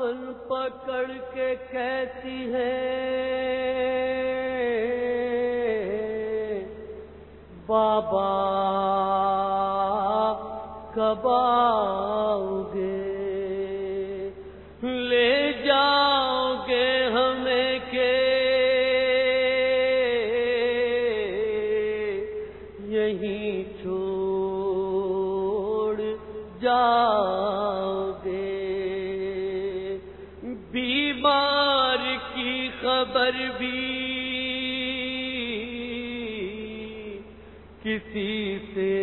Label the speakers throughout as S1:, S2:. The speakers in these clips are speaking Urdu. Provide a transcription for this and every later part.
S1: دامن پکڑ کے کہتی ہے بابا کب بیمار کی خبر بھی کسی سے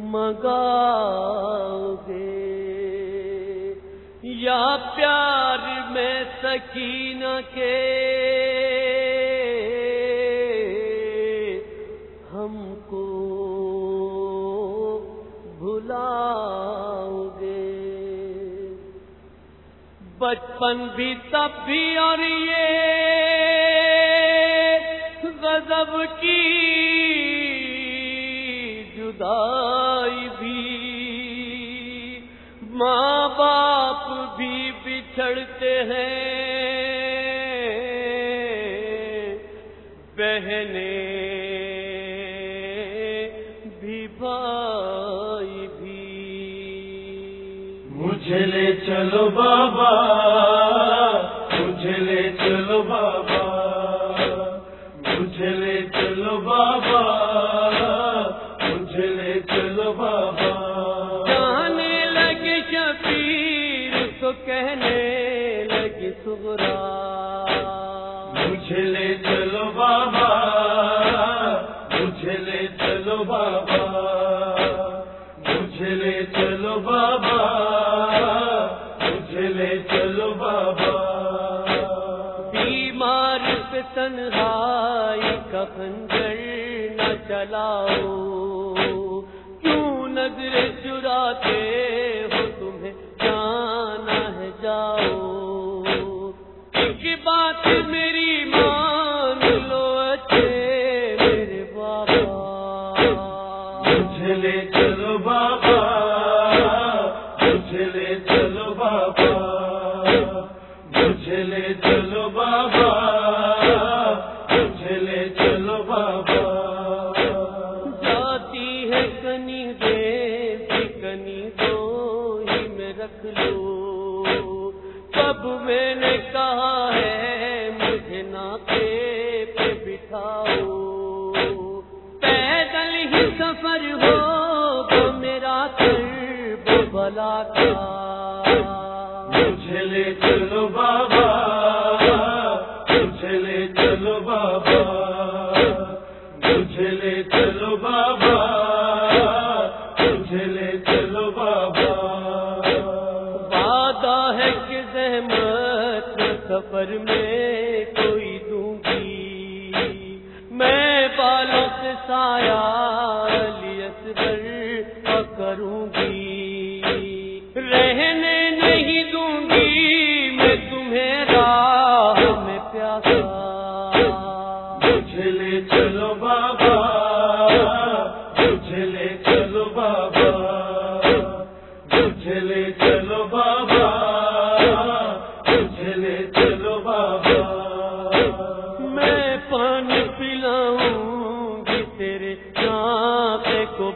S1: منگاؤ گے۔ یا پیار میں سکینہ کے بچپن بھی تب بھی اور یہ غضب کی جدائی بھی۔ ماں باپ بھی بچھڑتے ہیں، بہنیں
S2: چلو بابا مجھے لے چلو بابا مجھے لے چلو بابا مجھے لے چلو بابا۔
S1: جانے لگے شفیر تو کہنے لگی سغرا
S2: مجھے لے چلو بابا مجھے لے چلو بابا مجھے لے چلو بابا۔
S1: نہ چلاؤ کیوں نظر چراتے کب میں نے کہا ہے، مجھے ناطے پہ بٹھاؤ۔ پیدل ہی سفر ہو تو میرا کر بلا کا
S2: مجھے لے چلو بابا۔
S1: کوئی دوں گی میں بالوں سے سایہ لیت پر کروں گی۔ رہنے نہیں دوں گی میں تمہیں راہ میں پیاسا۔
S2: مجھے لے چلو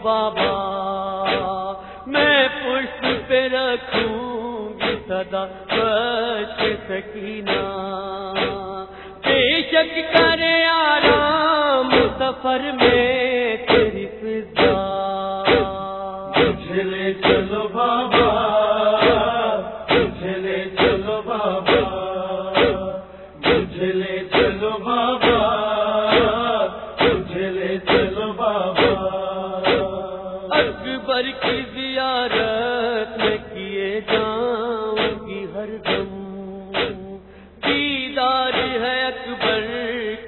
S2: بابا،
S1: میں پشت پہ رکھوں گی سدا بچ سکینا بے شک کرے آرام، سفر میں تیری فضا۔
S2: مجھے لے چلو بابا۔
S1: اکبر کی زیارت میں کیے جاؤں گی ہر دم دیدار ہے اکبر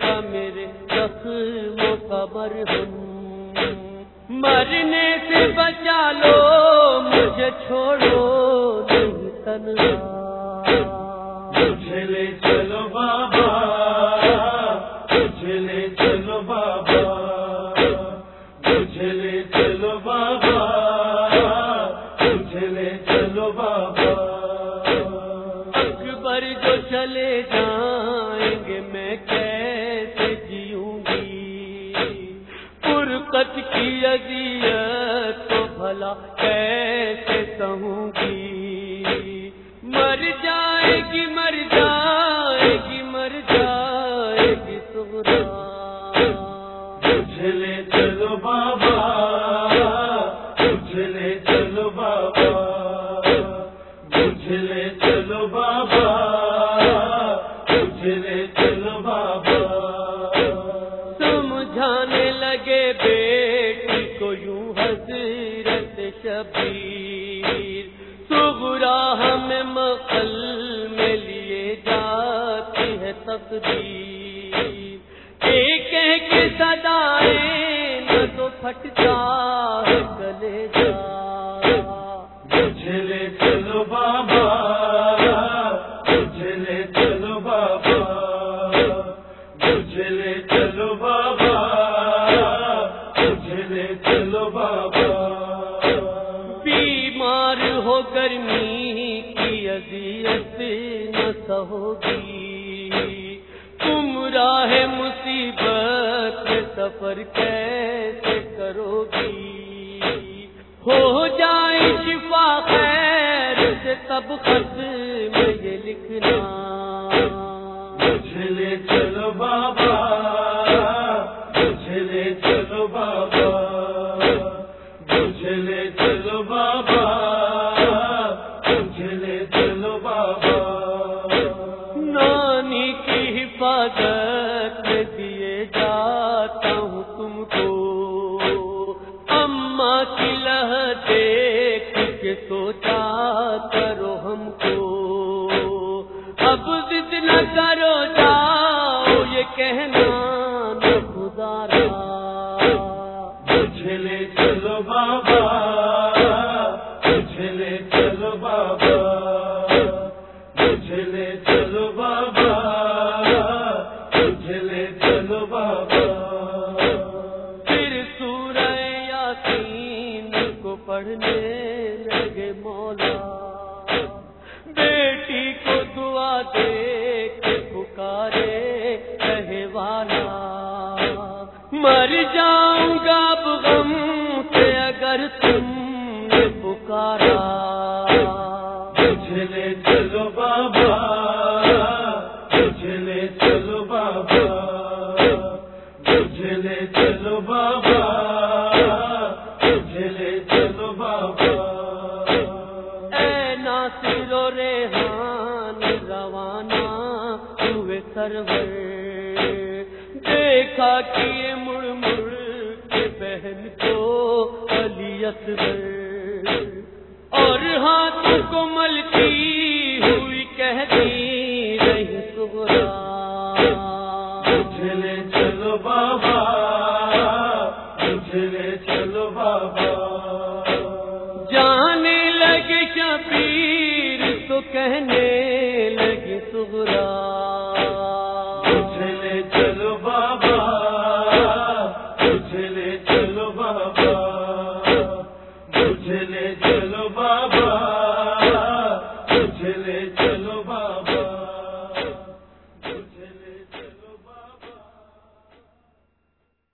S1: کا میرے زخموں کا مرہم مرنے سے بچا لو، مجھے چھوڑو نہیں تنہا۔
S2: لو بابا، اکبر جو
S1: چلے جائیں گے، میں کیسے جیوں گی؟ فرقت کی اذیت تو بھلا کیسے سہوں گی؟ مر جائے گی، مر جائے تقدیر۔ ایک ایک صدائیں نہ تو پھٹتا ہے گلے جا۔
S2: اچھلے چلو بابا اچھلے چلو بابا اچھلے چلو بابا۔
S1: سفر کیسے کرو گی ہو جائے شفا خیر سے تب خط میں یہ لکھنا۔ سوچا جاؤں گا اب غم سے اگر تم نے پکارا۔
S2: اچھلے چلو بابا اچھلے چلو بابا اچھلے چلو بابا اچھلے چلو بابا۔
S1: اے ناصر و ریحان روانہ ہوئے سرور۔ دیکھا کہ مڑ مڑ کے بہن کو علی اکبر اور ہاتھ کو
S2: ملکی